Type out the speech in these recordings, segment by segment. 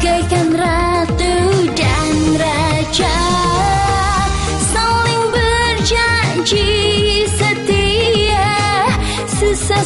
bagaikan ratu dan raja saling berjanji setia susah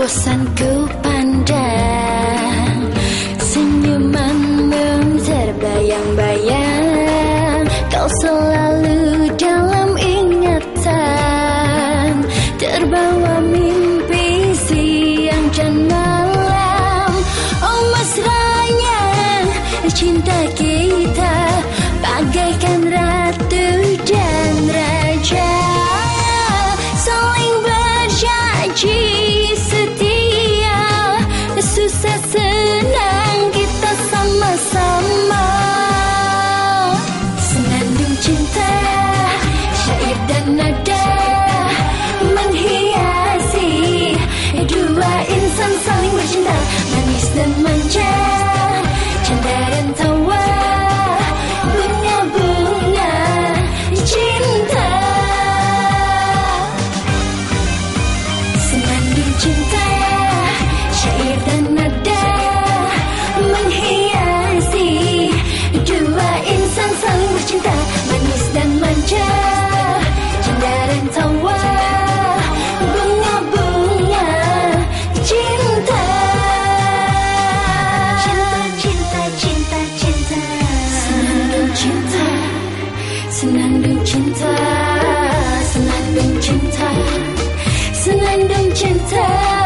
bosan ku pandang Senyumanmu terbayang-bayang. Kau selalu dalam ingatan. Terbawa mimpi siang dan malam. Oh mesranya cinta kita Bagaikan ratu dan Senandung cinta Senandung cinta Senandung cinta